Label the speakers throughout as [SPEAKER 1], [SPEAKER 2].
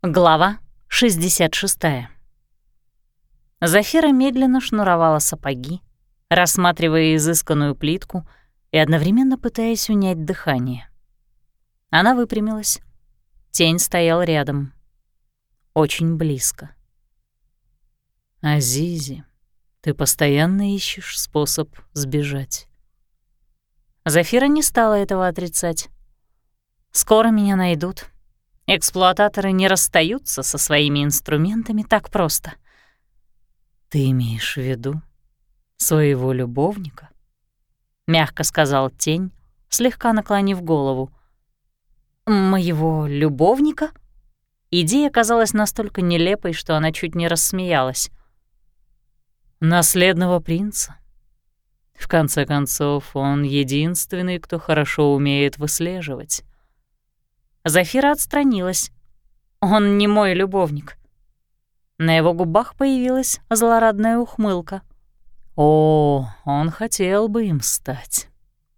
[SPEAKER 1] Глава 66. Зафира медленно шнуровала сапоги, рассматривая изысканную плитку и одновременно пытаясь унять дыхание. Она выпрямилась. Тень стоял рядом. Очень близко.
[SPEAKER 2] «Азизи, ты постоянно ищешь способ сбежать».
[SPEAKER 1] Зафира не стала этого отрицать. «Скоро меня найдут», Эксплуататоры не расстаются со своими инструментами так просто.
[SPEAKER 2] «Ты имеешь в виду своего любовника?»
[SPEAKER 1] — мягко сказал тень, слегка наклонив голову. «Моего любовника?» Идея казалась настолько нелепой, что она чуть не рассмеялась.
[SPEAKER 2] «Наследного принца. В конце концов, он единственный, кто хорошо умеет выслеживать.
[SPEAKER 1] Зафира отстранилась. «Он не мой любовник». На его губах появилась злорадная ухмылка.
[SPEAKER 2] «О, он хотел бы им стать.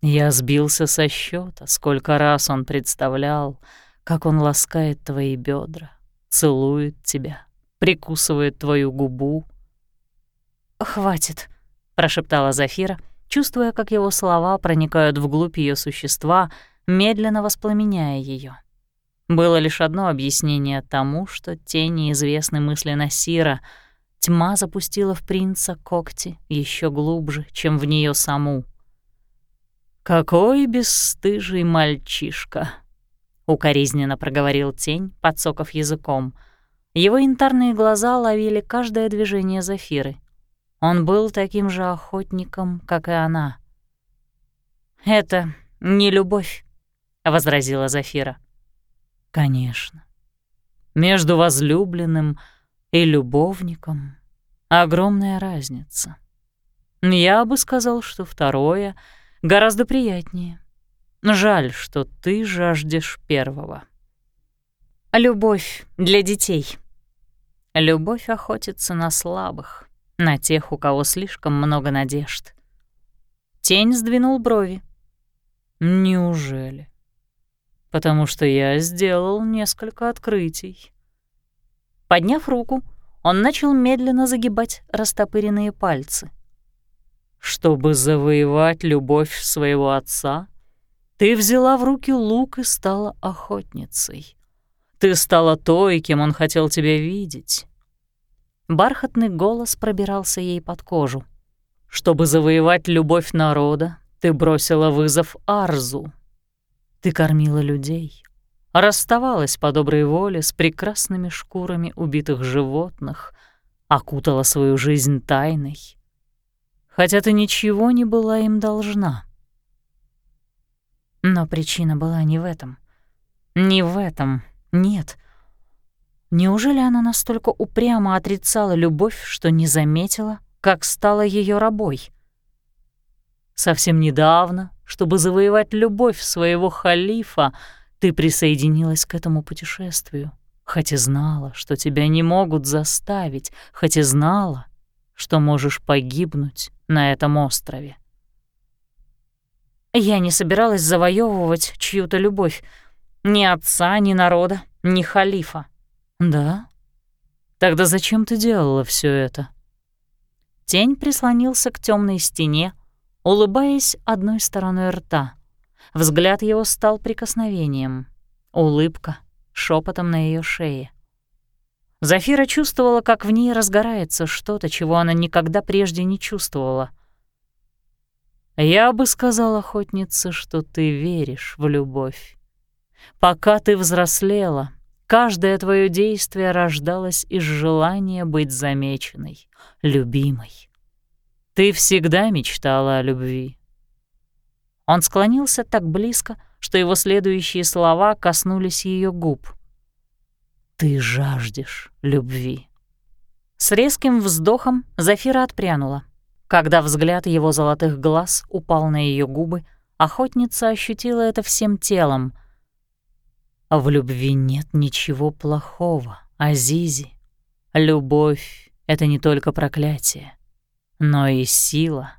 [SPEAKER 2] Я сбился со счета, сколько раз он представлял, как он ласкает твои бедра, целует тебя, прикусывает твою губу».
[SPEAKER 1] «Хватит», — прошептала Зафира, чувствуя, как его слова проникают вглубь ее существа, медленно воспламеняя ее. Было лишь одно объяснение тому, что тени известны мысли Насира. Тьма запустила в принца когти еще глубже, чем в нее саму.
[SPEAKER 2] «Какой бесстыжий мальчишка!» — укоризненно проговорил тень, подсоков языком.
[SPEAKER 1] Его янтарные глаза ловили каждое движение Зафиры. Он был таким же охотником, как и она. «Это не любовь», — возразила Зафира.
[SPEAKER 2] Конечно. Между возлюбленным и любовником огромная разница. Я бы сказал, что второе гораздо приятнее. Жаль, что ты жаждешь первого.
[SPEAKER 1] Любовь для детей. Любовь охотится на слабых, на тех, у кого слишком много надежд. Тень сдвинул брови.
[SPEAKER 2] Неужели? Потому что я сделал несколько открытий».
[SPEAKER 1] Подняв руку, он начал медленно загибать растопыренные пальцы.
[SPEAKER 2] «Чтобы завоевать любовь своего отца, ты взяла в руки лук и стала охотницей. Ты стала той, кем он хотел тебя видеть».
[SPEAKER 1] Бархатный голос пробирался ей под кожу.
[SPEAKER 2] «Чтобы завоевать любовь народа, ты бросила вызов Арзу, ты кормила людей, расставалась по доброй воле с прекрасными шкурами убитых животных, окутала свою жизнь тайной, хотя ты ничего не была им должна.
[SPEAKER 1] Но причина была не в этом. Не в этом, нет. Неужели она настолько упрямо отрицала любовь, что не заметила, как стала ее рабой?
[SPEAKER 2] Совсем недавно чтобы завоевать любовь своего халифа, ты присоединилась к этому путешествию, хоть и знала, что тебя не могут заставить, хоть и знала, что можешь погибнуть на этом острове.
[SPEAKER 1] Я не собиралась завоевывать чью-то любовь, ни отца, ни народа, ни халифа.
[SPEAKER 2] Да? Тогда зачем ты делала все это?
[SPEAKER 1] Тень прислонился к темной стене, улыбаясь одной стороной рта. Взгляд его стал прикосновением. Улыбка шепотом на ее шее. Зафира чувствовала, как в ней разгорается что-то, чего она никогда прежде не чувствовала.
[SPEAKER 2] «Я бы сказала, охотница, что ты веришь в любовь. Пока ты взрослела, каждое твое действие рождалось из желания быть замеченной, любимой. Ты всегда мечтала о любви.
[SPEAKER 1] Он склонился так близко, что его следующие слова коснулись ее губ.
[SPEAKER 2] Ты жаждешь любви.
[SPEAKER 1] С резким вздохом Зафира отпрянула. Когда взгляд его золотых глаз упал на ее губы, охотница ощутила это всем телом.
[SPEAKER 2] В любви нет ничего плохого, Азизи. Любовь — это не только проклятие но и сила.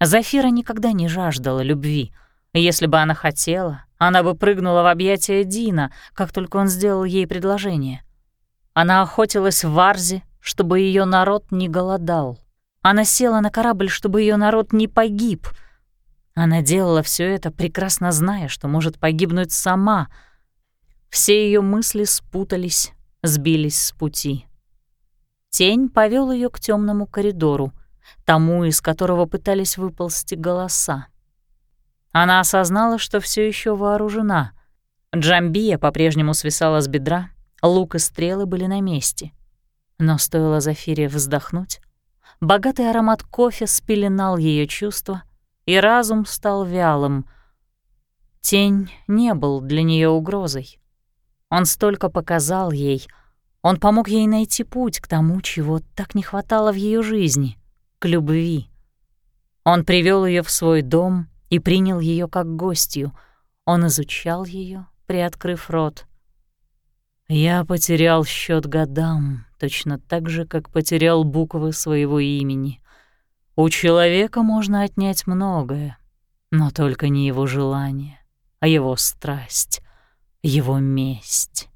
[SPEAKER 1] Зафира никогда не жаждала любви. Если бы она хотела, Она бы прыгнула в объятия Дина, как только он сделал ей предложение. Она охотилась в Арзе, чтобы ее народ не голодал. Она села на корабль, чтобы ее народ не погиб. Она делала все это, прекрасно зная, что может погибнуть сама. Все ее мысли спутались, сбились с пути. Тень повел ее к темному коридору, тому, из которого пытались выползти голоса. Она осознала, что все еще вооружена. Джамбия по-прежнему свисала с бедра, лук и стрелы были на месте. Но стоило Зафире вздохнуть, богатый аромат кофе спеленал ее чувства, и разум стал вялым. Тень не был для нее угрозой. Он столько показал ей — он помог ей найти путь к тому, чего так не хватало в ее жизни — к любви. Он привел ее в свой дом и принял ее как гостью. Он изучал ее, приоткрыв рот. «Я потерял счет годам, точно так же, как потерял буквы своего имени. У человека можно отнять многое, но только не его желание, а его страсть, его месть».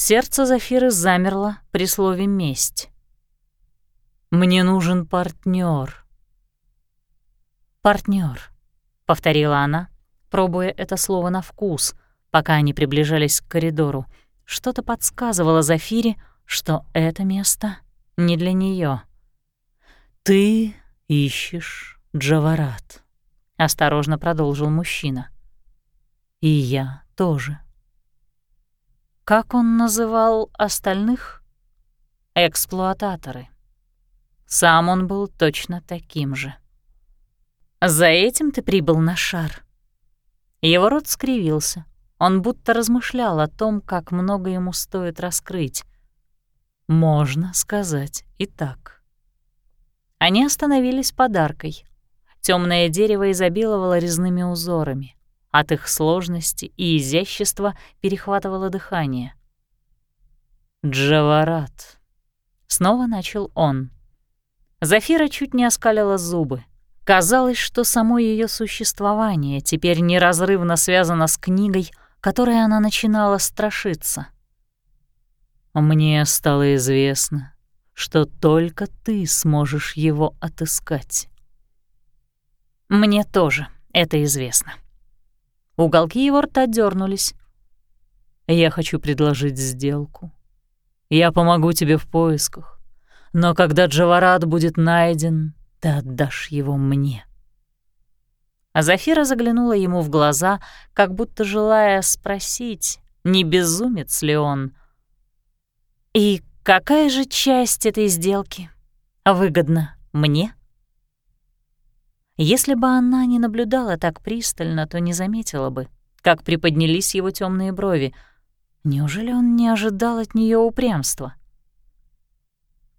[SPEAKER 1] Сердце Зафиры замерло при слове «месть». «Мне нужен партнер. Партнер, повторила она, пробуя это слово на вкус, пока они приближались к коридору. Что-то подсказывало Зафире, что это место не для нее. «Ты ищешь Джаварат», — осторожно продолжил мужчина. «И я тоже». Как он называл остальных? Эксплуататоры. Сам он был точно таким же. «За этим ты прибыл на шар?» Его рот скривился. Он будто размышлял о том, как много ему стоит раскрыть. Можно сказать и так. Они остановились подаркой. Темное дерево изобиловало резными узорами. От их сложности и изящества перехватывало дыхание. «Джаварат», — снова начал он. Зафира чуть не оскалила зубы. Казалось, что само ее существование теперь неразрывно связано с книгой, которой она начинала страшиться. «Мне стало известно, что только ты сможешь его отыскать». «Мне тоже это известно», Уголки его рта дернулись. «Я хочу предложить сделку. Я помогу тебе в поисках, но когда Джаварат будет найден, ты отдашь его мне». А Зафира заглянула ему в глаза, как будто желая спросить, не безумец ли он. «И какая же часть этой сделки выгодна мне?» Если бы она не наблюдала так пристально, то не заметила бы, как приподнялись его темные брови. Неужели он не ожидал от нее упрямства?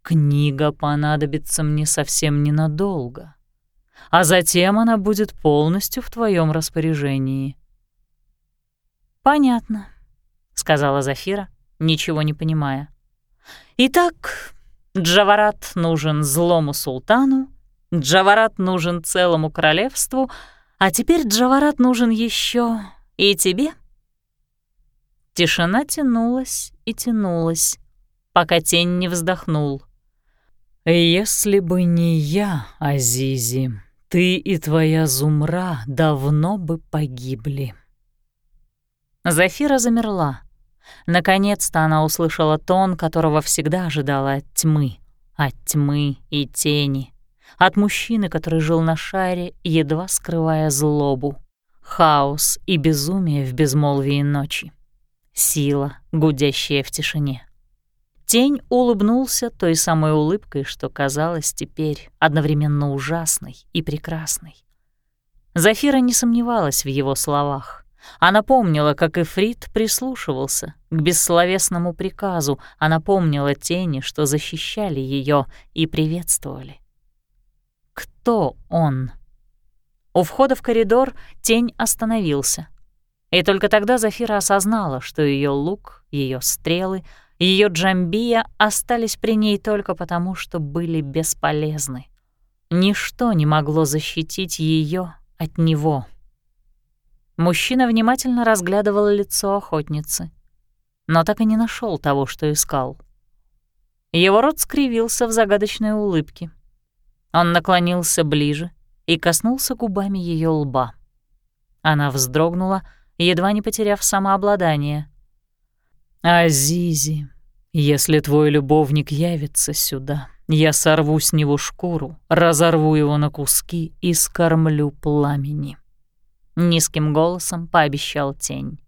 [SPEAKER 1] «Книга понадобится мне совсем ненадолго, а затем она будет полностью в твоем распоряжении». «Понятно», — сказала Зафира, ничего не понимая. «Итак, Джаварат нужен злому султану, Джаварат нужен целому королевству, а теперь Джаварат нужен еще и тебе. Тишина тянулась и тянулась, пока тень не вздохнул. «Если бы не я, Азизи, ты и твоя Зумра давно бы погибли». Зафира замерла. Наконец-то она услышала тон, которого всегда ожидала от тьмы, от тьмы и тени от мужчины, который жил на шаре, едва скрывая злобу, хаос и безумие в безмолвии ночи, сила, гудящая в тишине. Тень улыбнулся той самой улыбкой, что казалась теперь одновременно ужасной и прекрасной. Зафира не сомневалась в его словах. Она помнила, как Эфрит прислушивался к бессловесному приказу, она помнила тени, что защищали ее и приветствовали. Кто он? У входа в коридор тень остановился. И только тогда Зафира осознала, что ее лук, ее стрелы, ее джамбия остались при ней только потому, что были бесполезны. Ничто не могло защитить ее от него. Мужчина внимательно разглядывал лицо охотницы, но так и не нашел того, что искал. Его рот скривился в загадочной улыбке. Он наклонился ближе и коснулся губами ее лба. Она вздрогнула, едва не потеряв самообладание. «Азизи, если твой любовник явится сюда, я сорву с него шкуру, разорву его на куски и скормлю пламени». Низким голосом пообещал тень.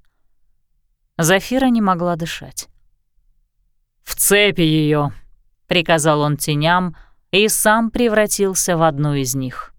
[SPEAKER 1] Зафира не могла дышать. «В цепи ее, приказал он теням и сам превратился в одну из них.